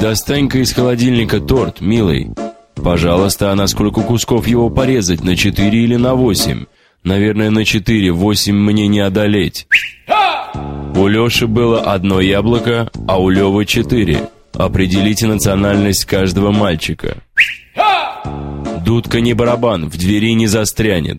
достань-ка из холодильника торт, милый. Пожалуйста, а на сколько кусков его порезать, на четыре или на восемь? Наверное, на четыре, восемь мне не одолеть. У Лёши было одно яблоко, а у Лёвы четыре. Определите национальность каждого мальчика. Дудка не барабан, в двери не застрянет.